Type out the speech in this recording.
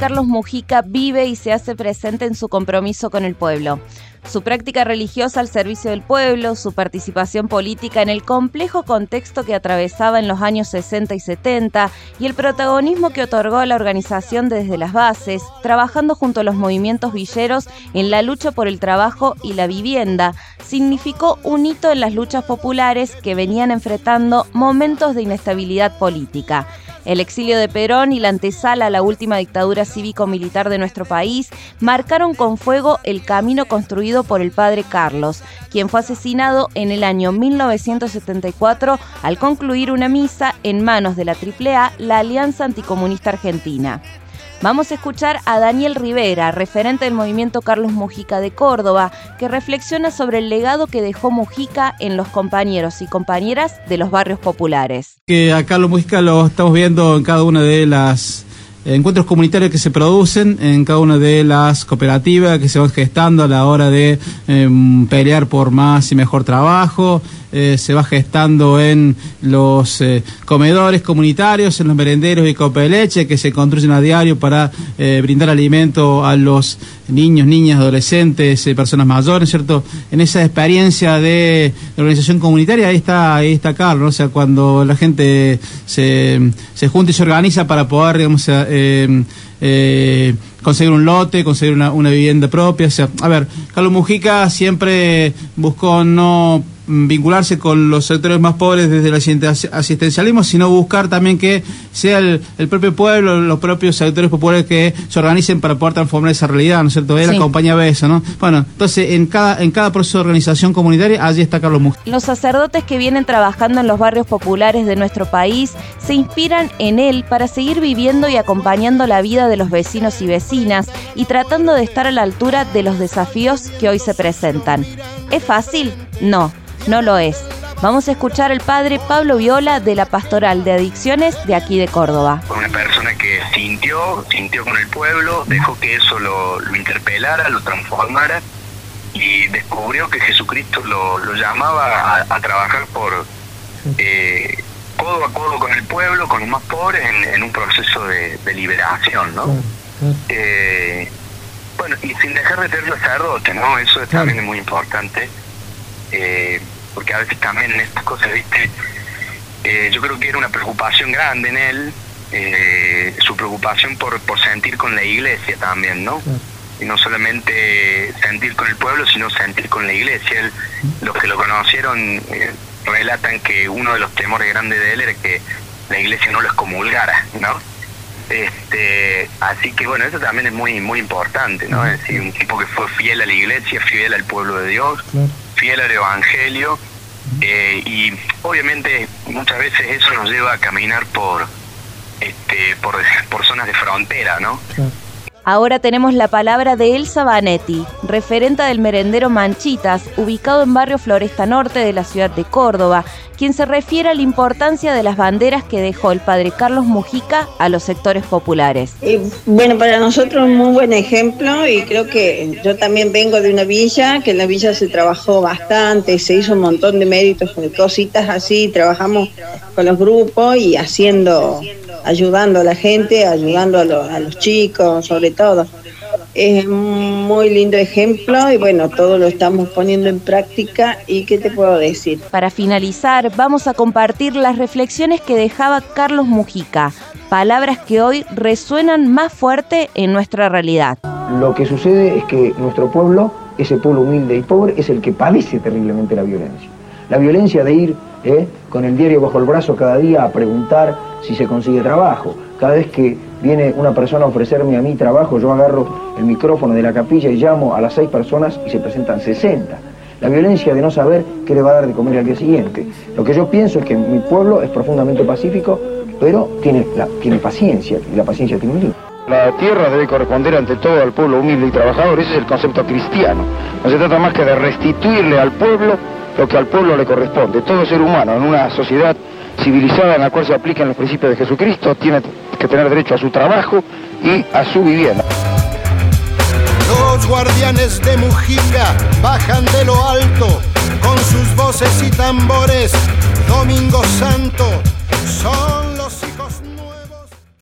Carlos Mujica vive y se hace presente en su compromiso con el pueblo. Su práctica religiosa al servicio del pueblo, su participación política en el complejo contexto que atravesaba en los años 60 y 70 y el protagonismo que otorgó a la organización desde las bases, trabajando junto a los movimientos villeros en la lucha por el trabajo y la vivienda, significó un hito en las luchas populares que venían enfrentando momentos de inestabilidad política. El exilio de Perón y la antesala a la última dictadura cívico-militar de nuestro país marcaron con fuego el camino construido por el padre Carlos, quien fue asesinado en el año 1974 al concluir una misa en manos de la AAA, la Alianza Anticomunista Argentina. Vamos a escuchar a Daniel Rivera, referente del movimiento Carlos Mujica de Córdoba, que reflexiona sobre el legado que dejó Mujica en los compañeros y compañeras de los barrios populares. Que a Carlos Mujica lo estamos viendo en cada una de las encuentros comunitarios que se producen en cada una de las cooperativas que se van gestando a la hora de em, pelear por más y mejor trabajo, eh, se va gestando en los eh, comedores comunitarios, en los merenderos y copeleche que se construyen a diario para eh, brindar alimento a los niños, niñas, adolescentes, personas mayores, ¿cierto? En esa experiencia de, organización comunitaria, ahí está, ahí está Carlos, o sea, cuando la gente se, se junta y se organiza para poder, digamos, conseguir un lote, conseguir una, una vivienda propia. O sea, a ver, Carlos Mujica siempre buscó no vincularse con los sectores más pobres desde el asistencialismo, sino buscar también que sea el, propio pueblo, los propios sectores populares que se organicen para poder transformar esa realidad, ¿no es cierto? Él acompañaba eso, ¿no? Bueno, entonces en cada, en cada proceso de organización comunitaria, allí está Carlos Mujica. Los sacerdotes que vienen trabajando en los barrios populares de nuestro país se inspiran en él para seguir viviendo y acompañando la vida de los vecinos y vecinas y tratando de estar a la altura de los desafíos que hoy se presentan. ¿Es fácil? No no lo es. Vamos a escuchar al padre Pablo Viola de la Pastoral de Adicciones de aquí de Córdoba. Una persona que sintió, sintió con el pueblo, dejó que eso lo, interpelara, lo transformara y descubrió que Jesucristo lo, llamaba a, trabajar por eh, codo a codo con el pueblo, con los más pobres, en, un proceso de, liberación, ¿no? Eh, bueno, y sin dejar de ser sacerdote, ¿no? Eso también es muy importante. Eh, porque a veces también en estas cosas, viste, eh, yo creo que era una preocupación grande en él, eh, su preocupación por, por sentir con la iglesia también, ¿no? Y no solamente sentir con el pueblo, sino sentir con la iglesia. los que lo conocieron relatan que uno de los temores grandes de él era que la iglesia no lo excomulgara, ¿no? Este, así que bueno, eso también es muy muy importante, ¿no? Es decir, un tipo que fue fiel a la iglesia, fiel al pueblo de Dios, fiel al Evangelio eh, y obviamente muchas veces eso nos lleva a caminar por este por, por zonas de frontera, ¿no? Ahora tenemos la palabra de Elsa Vanetti, referenta del merendero Manchitas, ubicado en barrio Floresta Norte de la ciudad de Córdoba, quien se refiere a la importancia de las banderas que dejó el padre Carlos Mujica a los sectores populares. bueno, para nosotros un muy buen ejemplo y creo que yo también vengo de una villa, que en la villa se trabajó bastante, se hizo un montón de méritos, cositas así, trabajamos con los grupos y haciendo ayudando a la gente, ayudando a, los chicos, sobre todo. Es un muy lindo ejemplo y bueno, todo lo estamos poniendo en práctica y qué te puedo decir. Para finalizar, vamos a compartir las reflexiones que dejaba Carlos Mujica, palabras que hoy resuenan más fuerte en nuestra realidad. Lo que sucede es que nuestro pueblo, ese pueblo humilde y pobre, es el que padece terriblemente la violencia. La violencia de ir ¿eh? con el diario bajo el brazo cada día a preguntar si se consigue trabajo. Cada vez que viene una persona a ofrecerme a mí trabajo, yo agarro el micrófono de la capilla y llamo a las seis personas y se presentan 60. La violencia de no saber qué le va a dar de comer al día siguiente. Lo que yo pienso es que mi pueblo es profundamente pacífico, pero tiene, tiene paciencia, y la paciencia tiene un límite. La tierra debe corresponder ante todo al pueblo humilde y trabajador, ese es el concepto cristiano. No se trata más que de restituirle al pueblo lo que al pueblo le corresponde. Todo ser humano en una sociedad civilizada en la cual se aplican los principios de Jesucristo tiene que tener derecho a su trabajo y a su vivienda. Los guardianes de Mujica bajan de lo alto con sus voces y tambores. Domingo Santo